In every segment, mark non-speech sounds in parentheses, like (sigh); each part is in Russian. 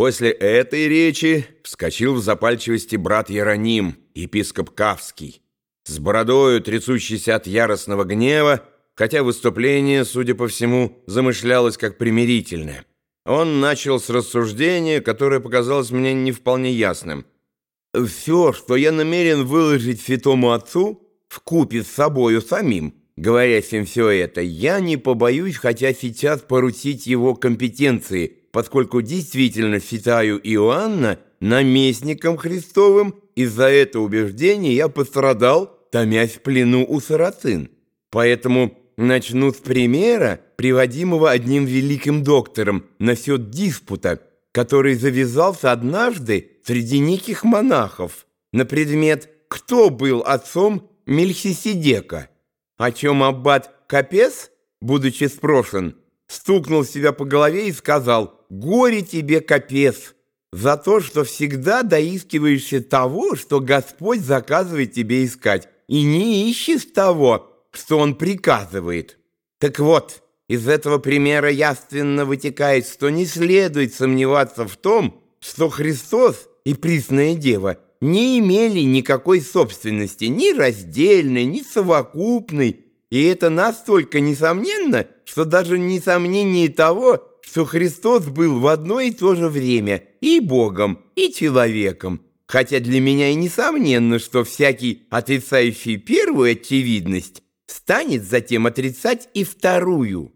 После этой речи вскочил в запальчивости брат Яроним, епископ Кавский, с бородою, трясущейся от яростного гнева, хотя выступление, судя по всему, замышлялось как примирительное. Он начал с рассуждения, которое показалось мне не вполне ясным. «Все, что я намерен выложить святому отцу, вкупе с собою самим, говоря ним все это, я не побоюсь, хотя сейчас поручить его компетенции» поскольку действительно считаю Иоанна наместником Христовым, и за это убеждение я пострадал, томясь в плену у сарацин. Поэтому начну с примера, приводимого одним великим доктором насчет диспута, который завязался однажды среди неких монахов на предмет «Кто был отцом Мельхиседека?», о чем аббат Капес, будучи спрошен, стукнул себя по голове и сказал – горе тебе, капец, за то, что всегда доискиваешься того, что Господь заказывает тебе искать, и не ищешь того, что Он приказывает. Так вот, из этого примера яственно вытекает, что не следует сомневаться в том, что Христос и Пресная Дева не имели никакой собственности, ни раздельной, ни совокупной, и это настолько несомненно, что даже несомнение того, что Христос был в одно и то же время и Богом, и человеком, хотя для меня и несомненно, что всякий, отрицающий первую очевидность, станет затем отрицать и вторую.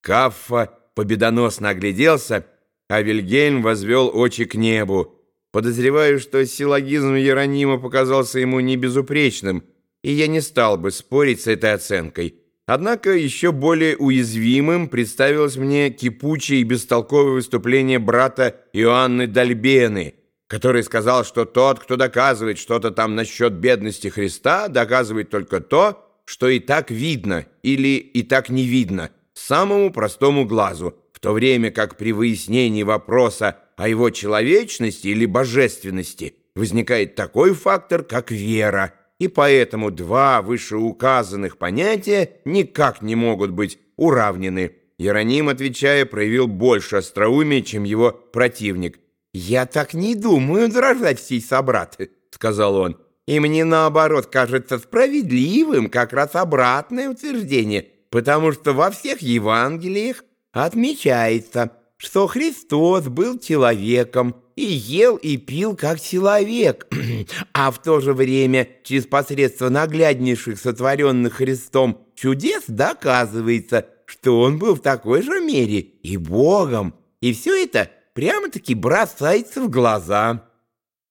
Каффа победоносно огляделся, а Вильгельм возвел очи к небу. Подозреваю, что силлогизм Иеронима показался ему небезупречным, и я не стал бы спорить с этой оценкой. Однако еще более уязвимым представилось мне кипучее и бестолковое выступление брата Иоанны Дальбены, который сказал, что тот, кто доказывает что-то там насчет бедности Христа, доказывает только то, что и так видно или и так не видно самому простому глазу, в то время как при выяснении вопроса о его человечности или божественности возникает такой фактор, как вера – и поэтому два вышеуказанных понятия никак не могут быть уравнены. Иероним, отвечая, проявил больше остроумия, чем его противник. «Я так не думаю, дрожать сей собраты», — сказал он. «И мне, наоборот, кажется справедливым как раз обратное утверждение, потому что во всех Евангелиях отмечается, что Христос был человеком, и ел и пил как человек, (clears throat) а в то же время через посредство нагляднейших сотворенных Христом чудес доказывается, что он был в такой же мере и Богом, и все это прямо-таки бросается в глаза.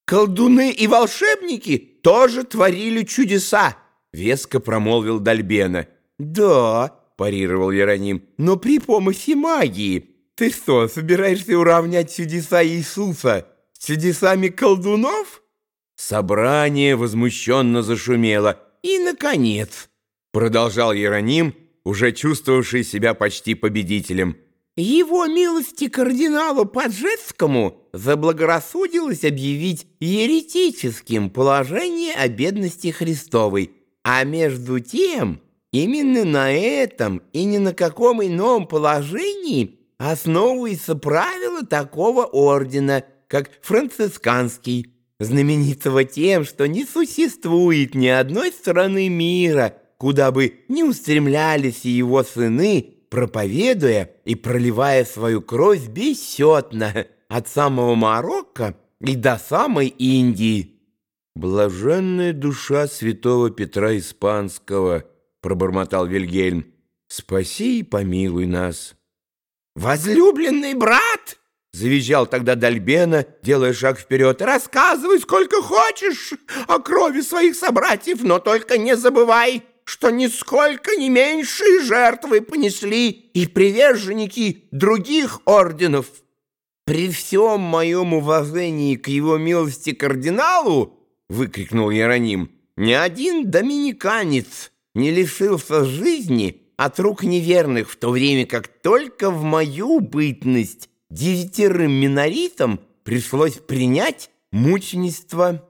«Колдуны и волшебники тоже творили чудеса», — веско промолвил Дальбена. «Да», — парировал Иероним, — «но при помощи магии». Ты что, собираешься уравнять чудеса Иисуса с чудесами колдунов? Собрание возмущенно зашумело. И, наконец, продолжал Иероним, уже чувствовавший себя почти победителем, его милости кардиналу Паджетскому заблагорассудилось объявить еретическим положение о бедности Христовой, а между тем именно на этом и ни на каком ином положении основывается правило такого ордена, как францисканский, знаменитого тем, что не существует ни одной страны мира, куда бы не устремлялись его сыны, проповедуя и проливая свою кровь бесчетно от самого Марокко и до самой Индии. «Блаженная душа святого Петра Испанского», — пробормотал Вильгельм, — «спаси и помилуй нас». «Возлюбленный брат!» — завизжал тогда Дальбена, делая шаг вперед. «Рассказывай сколько хочешь о крови своих собратьев, но только не забывай, что нисколько не меньшие жертвы понесли и приверженники других орденов. При всем моем уважении к его милости кардиналу, — выкрикнул Иероним, — ни один доминиканец не лишился жизни, — от рук неверных, в то время как только в мою бытность девятерым миноритам пришлось принять мученичество